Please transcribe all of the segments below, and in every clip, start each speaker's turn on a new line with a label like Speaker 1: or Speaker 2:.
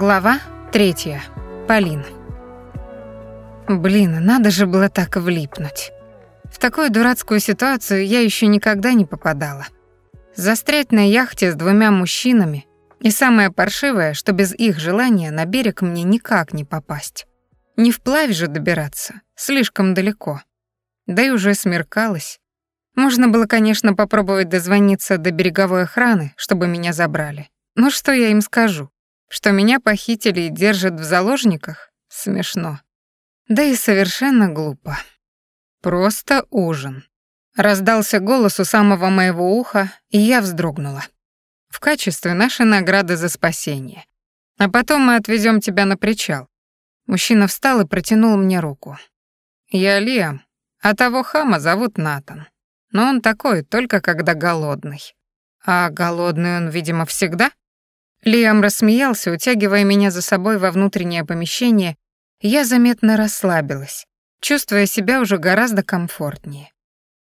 Speaker 1: Глава третья. Полина. Блин, надо же было так влипнуть. В такую дурацкую ситуацию я еще никогда не попадала. Застрять на яхте с двумя мужчинами, и самое паршивое, что без их желания на берег мне никак не попасть. Не вплавь же добираться, слишком далеко. Да и уже смеркалось. Можно было, конечно, попробовать дозвониться до береговой охраны, чтобы меня забрали. Но что я им скажу? Что меня похитили и держат в заложниках? Смешно. Да и совершенно глупо. Просто ужин. Раздался голос у самого моего уха, и я вздрогнула. В качестве нашей награды за спасение. А потом мы отвезем тебя на причал. Мужчина встал и протянул мне руку. Я Лиам, а того хама зовут Натан. Но он такой, только когда голодный. А голодный он, видимо, всегда? Лиам рассмеялся, утягивая меня за собой во внутреннее помещение, я заметно расслабилась, чувствуя себя уже гораздо комфортнее.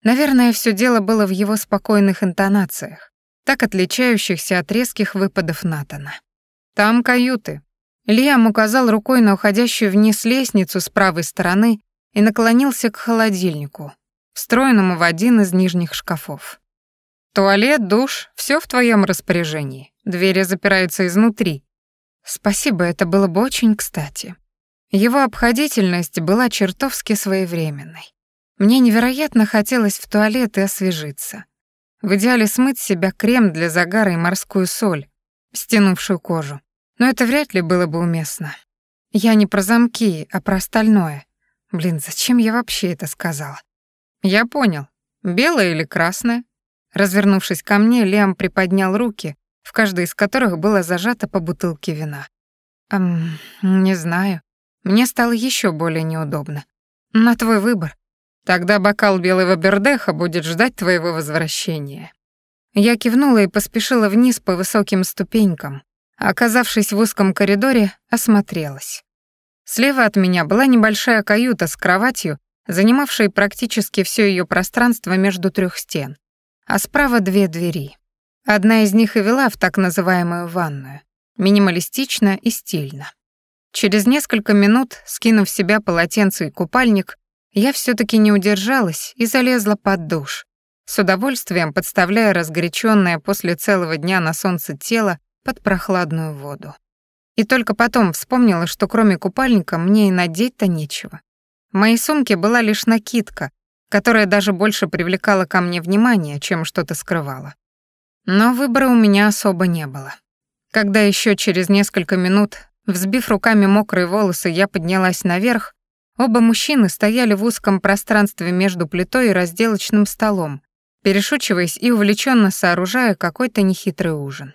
Speaker 1: Наверное, все дело было в его спокойных интонациях, так отличающихся от резких выпадов Натана. «Там каюты». Лиам указал рукой на уходящую вниз лестницу с правой стороны и наклонился к холодильнику, встроенному в один из нижних шкафов. Туалет, душ, все в твоем распоряжении. Двери запираются изнутри. Спасибо, это было бы очень кстати. Его обходительность была чертовски своевременной. Мне невероятно хотелось в туалет и освежиться. В идеале смыть с себя крем для загара и морскую соль, стянувшую кожу. Но это вряд ли было бы уместно. Я не про замки, а про остальное. Блин, зачем я вообще это сказала? Я понял. Белое или красное? Развернувшись ко мне, Лиам приподнял руки, в каждой из которых было зажато по бутылке вина. «Эм, не знаю. Мне стало еще более неудобно. На твой выбор. Тогда бокал белого бердеха будет ждать твоего возвращения». Я кивнула и поспешила вниз по высоким ступенькам, оказавшись в узком коридоре, осмотрелась. Слева от меня была небольшая каюта с кроватью, занимавшей практически все ее пространство между трех стен а справа две двери. Одна из них и вела в так называемую ванную, минималистично и стильно. Через несколько минут, скинув в себя полотенце и купальник, я все таки не удержалась и залезла под душ, с удовольствием подставляя разгоряченное после целого дня на солнце тело под прохладную воду. И только потом вспомнила, что кроме купальника мне и надеть-то нечего. В моей сумке была лишь накидка, которая даже больше привлекала ко мне внимание, чем что-то скрывала. Но выбора у меня особо не было. Когда еще через несколько минут, взбив руками мокрые волосы, я поднялась наверх, оба мужчины стояли в узком пространстве между плитой и разделочным столом, перешучиваясь и увлеченно сооружая какой-то нехитрый ужин.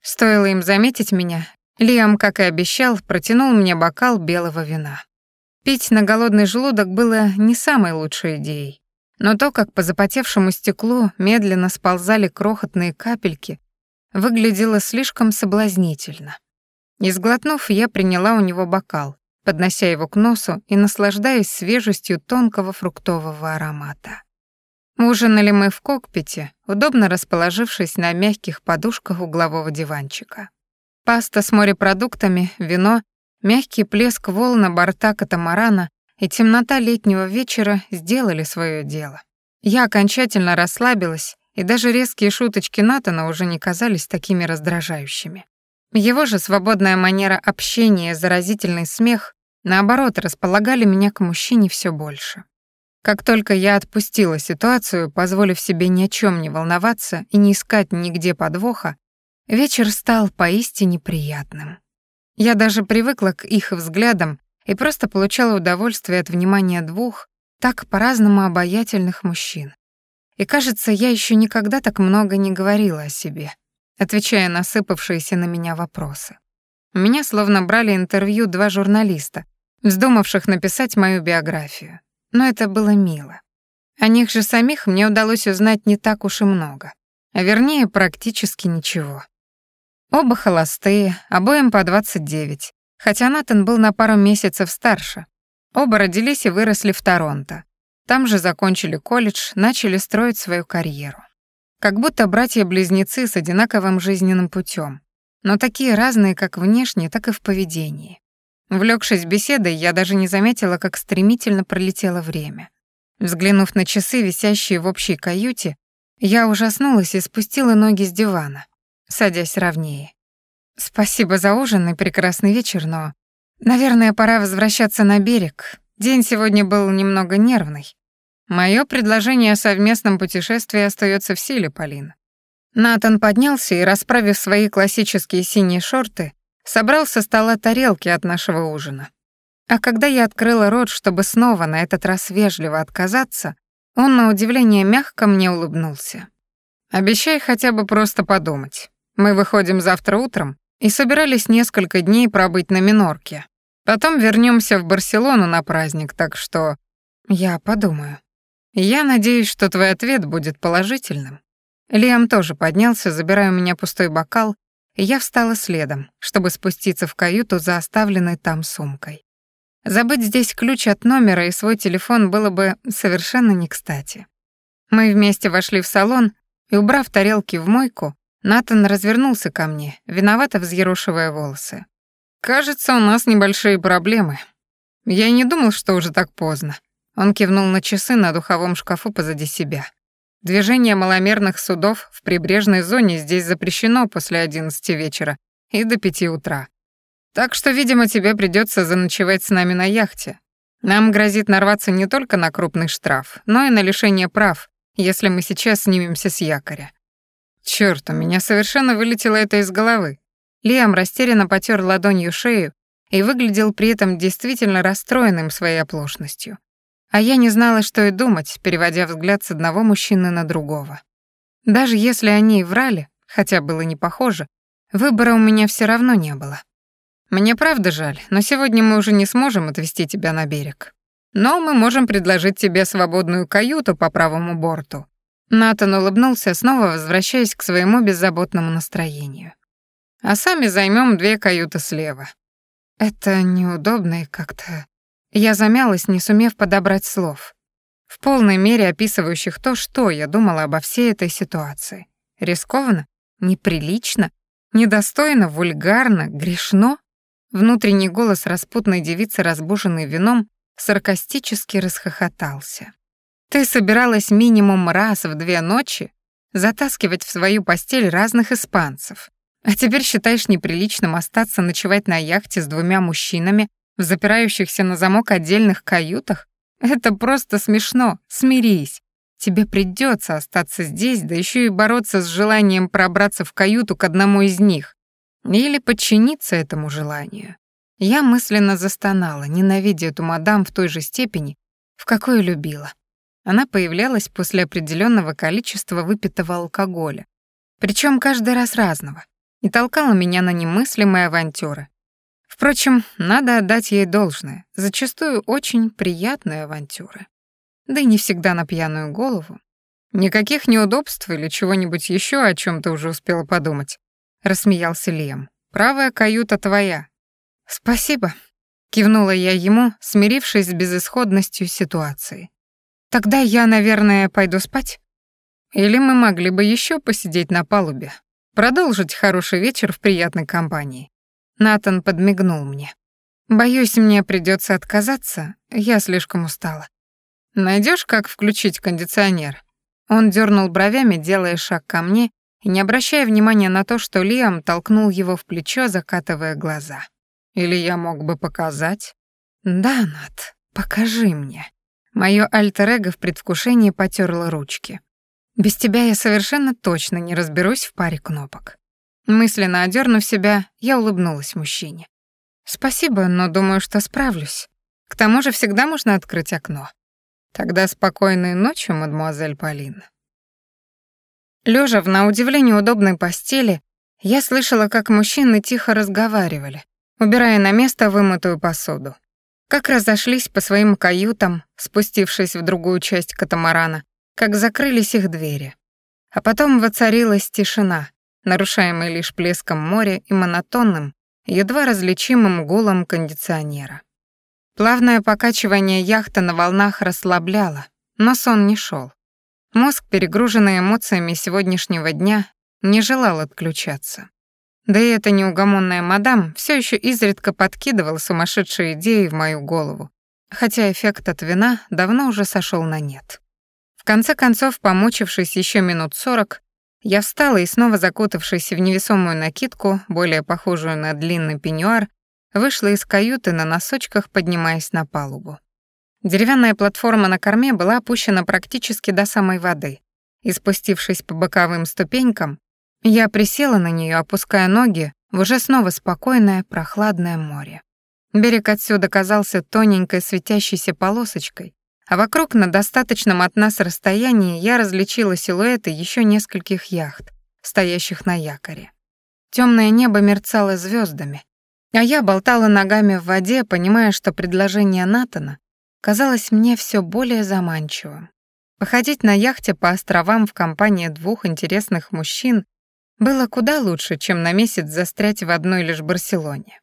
Speaker 1: Стоило им заметить меня, Лиам, как и обещал, протянул мне бокал белого вина. Пить на голодный желудок было не самой лучшей идеей. Но то, как по запотевшему стеклу медленно сползали крохотные капельки, выглядело слишком соблазнительно. Не сглотнув, я приняла у него бокал, поднося его к носу и наслаждаясь свежестью тонкого фруктового аромата. Ужинали мы в кокпите, удобно расположившись на мягких подушках углового диванчика. Паста с морепродуктами, вино Мягкий плеск волн борта катамарана и темнота летнего вечера сделали свое дело. Я окончательно расслабилась, и даже резкие шуточки Натана уже не казались такими раздражающими. Его же свободная манера общения и заразительный смех, наоборот, располагали меня к мужчине все больше. Как только я отпустила ситуацию, позволив себе ни о чем не волноваться и не искать нигде подвоха, вечер стал поистине приятным. Я даже привыкла к их взглядам и просто получала удовольствие от внимания двух так по-разному обаятельных мужчин. И кажется, я еще никогда так много не говорила о себе, отвечая на сыпавшиеся на меня вопросы. У меня словно брали интервью два журналиста, вздумавших написать мою биографию. Но это было мило. О них же самих мне удалось узнать не так уж и много, а вернее, практически ничего. Оба холостые, обоим по 29, хотя Натан был на пару месяцев старше. Оба родились и выросли в Торонто. Там же закончили колледж, начали строить свою карьеру. Как будто братья-близнецы с одинаковым жизненным путем. но такие разные как внешне, так и в поведении. Увлёкшись беседой, я даже не заметила, как стремительно пролетело время. Взглянув на часы, висящие в общей каюте, я ужаснулась и спустила ноги с дивана, садясь ровнее. «Спасибо за ужин и прекрасный вечер, но, наверное, пора возвращаться на берег. День сегодня был немного нервный. Моё предложение о совместном путешествии остаётся в силе, Полин. Натан поднялся и, расправив свои классические синие шорты, собрал со стола тарелки от нашего ужина. А когда я открыла рот, чтобы снова на этот раз вежливо отказаться, он на удивление мягко мне улыбнулся. «Обещай хотя бы просто подумать. Мы выходим завтра утром и собирались несколько дней пробыть на Минорке. Потом вернемся в Барселону на праздник, так что я подумаю. Я надеюсь, что твой ответ будет положительным. Лиам тоже поднялся, забирая у меня пустой бокал, и я встала следом, чтобы спуститься в каюту за оставленной там сумкой. Забыть здесь ключ от номера и свой телефон было бы совершенно не кстати. Мы вместе вошли в салон, и, убрав тарелки в мойку, Натан развернулся ко мне, виновато взъерошивая волосы. «Кажется, у нас небольшие проблемы. Я не думал, что уже так поздно». Он кивнул на часы на духовом шкафу позади себя. Движение маломерных судов в прибрежной зоне здесь запрещено после 11 вечера и до 5 утра. Так что, видимо, тебе придется заночевать с нами на яхте. Нам грозит нарваться не только на крупный штраф, но и на лишение прав, если мы сейчас снимемся с якоря. Чёрт, у меня совершенно вылетело это из головы. Лиам растерянно потёр ладонью шею и выглядел при этом действительно расстроенным своей оплошностью. А я не знала, что и думать, переводя взгляд с одного мужчины на другого. Даже если они и врали, хотя было не похоже, выбора у меня все равно не было. Мне правда жаль, но сегодня мы уже не сможем отвезти тебя на берег. Но мы можем предложить тебе свободную каюту по правому борту. Натан улыбнулся, снова возвращаясь к своему беззаботному настроению. А сами займем две каюты слева. Это неудобно и как-то я замялась, не сумев подобрать слов, в полной мере описывающих то, что я думала обо всей этой ситуации. Рискованно? Неприлично? Недостойно? Вульгарно? Грешно? Внутренний голос распутной девицы, разбуженной вином, саркастически расхохотался. «Ты собиралась минимум раз в две ночи затаскивать в свою постель разных испанцев, а теперь считаешь неприличным остаться ночевать на яхте с двумя мужчинами, в запирающихся на замок отдельных каютах? Это просто смешно, смирись. Тебе придется остаться здесь, да еще и бороться с желанием пробраться в каюту к одному из них. Или подчиниться этому желанию. Я мысленно застонала, ненавидя эту мадам в той же степени, в какой любила. Она появлялась после определенного количества выпитого алкоголя, причем каждый раз разного, и толкала меня на немыслимые авантюры, Впрочем, надо отдать ей должное, зачастую очень приятные авантюры. Да и не всегда на пьяную голову. Никаких неудобств или чего-нибудь еще, о чем ты уже успела подумать, рассмеялся Лем. Правая каюта твоя. Спасибо, кивнула я ему, смирившись с безысходностью ситуации. Тогда я, наверное, пойду спать. Или мы могли бы еще посидеть на палубе, продолжить хороший вечер в приятной компании. Натан подмигнул мне. Боюсь, мне придется отказаться, я слишком устала. Найдешь, как включить кондиционер? Он дернул бровями, делая шаг ко мне не обращая внимания на то, что Лиам толкнул его в плечо, закатывая глаза. Или я мог бы показать? Да, Нат, покажи мне. Моё альтер-эго в предвкушении потёрло ручки. Без тебя я совершенно точно не разберусь в паре кнопок. Мысленно одернув себя, я улыбнулась мужчине. «Спасибо, но думаю, что справлюсь. К тому же всегда можно открыть окно. Тогда спокойной ночи, мадемуазель Полин». Лежа в на удивление удобной постели, я слышала, как мужчины тихо разговаривали, убирая на место вымытую посуду. Как разошлись по своим каютам, спустившись в другую часть катамарана, как закрылись их двери. А потом воцарилась тишина, нарушаемый лишь плеском моря и монотонным, едва различимым гулом кондиционера. Плавное покачивание яхты на волнах расслабляло, но сон не шел. Мозг, перегруженный эмоциями сегодняшнего дня, не желал отключаться. Да и эта неугомонная мадам все еще изредка подкидывала сумасшедшие идеи в мою голову, хотя эффект от вина давно уже сошел на нет. В конце концов, помучившись еще минут сорок, я встала и снова закутавшись в невесомую накидку, более похожую на длинный пеньюар, вышла из каюты на носочках, поднимаясь на палубу. Деревянная платформа на корме была опущена практически до самой воды, и спустившись по боковым ступенькам, я присела на нее, опуская ноги в уже снова спокойное, прохладное море. Берег отсюда казался тоненькой светящейся полосочкой, а вокруг на достаточном от нас расстоянии я различила силуэты еще нескольких яхт, стоящих на якоре. Темное небо мерцало звездами, а я болтала ногами в воде, понимая, что предложение Натана казалось мне все более заманчивым. Походить на яхте по островам в компании двух интересных мужчин было куда лучше, чем на месяц застрять в одной лишь Барселоне.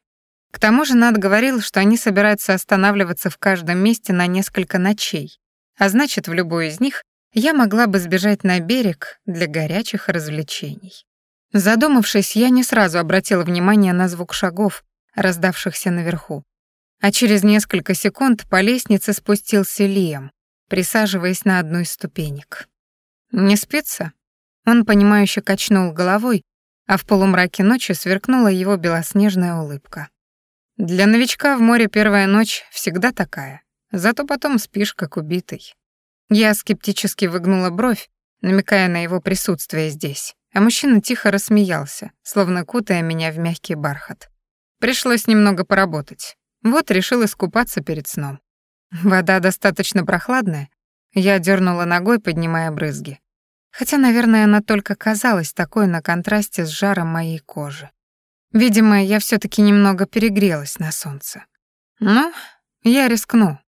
Speaker 1: К тому же Над говорил, что они собираются останавливаться в каждом месте на несколько ночей, а значит, в любой из них я могла бы сбежать на берег для горячих развлечений. Задумавшись, я не сразу обратила внимание на звук шагов, раздавшихся наверху. А через несколько секунд по лестнице спустился Лиам, присаживаясь на одну из ступенек. «Не спится?» Он, понимающе качнул головой, а в полумраке ночи сверкнула его белоснежная улыбка. «Для новичка в море первая ночь всегда такая, зато потом спишь как убитый». Я скептически выгнула бровь, намекая на его присутствие здесь, а мужчина тихо рассмеялся, словно кутая меня в мягкий бархат. Пришлось немного поработать. Вот решил искупаться перед сном. Вода достаточно прохладная. Я дернула ногой, поднимая брызги. Хотя, наверное, она только казалась такой на контрасте с жаром моей кожи. Видимо, я все таки немного перегрелась на солнце. Ну, я рискну.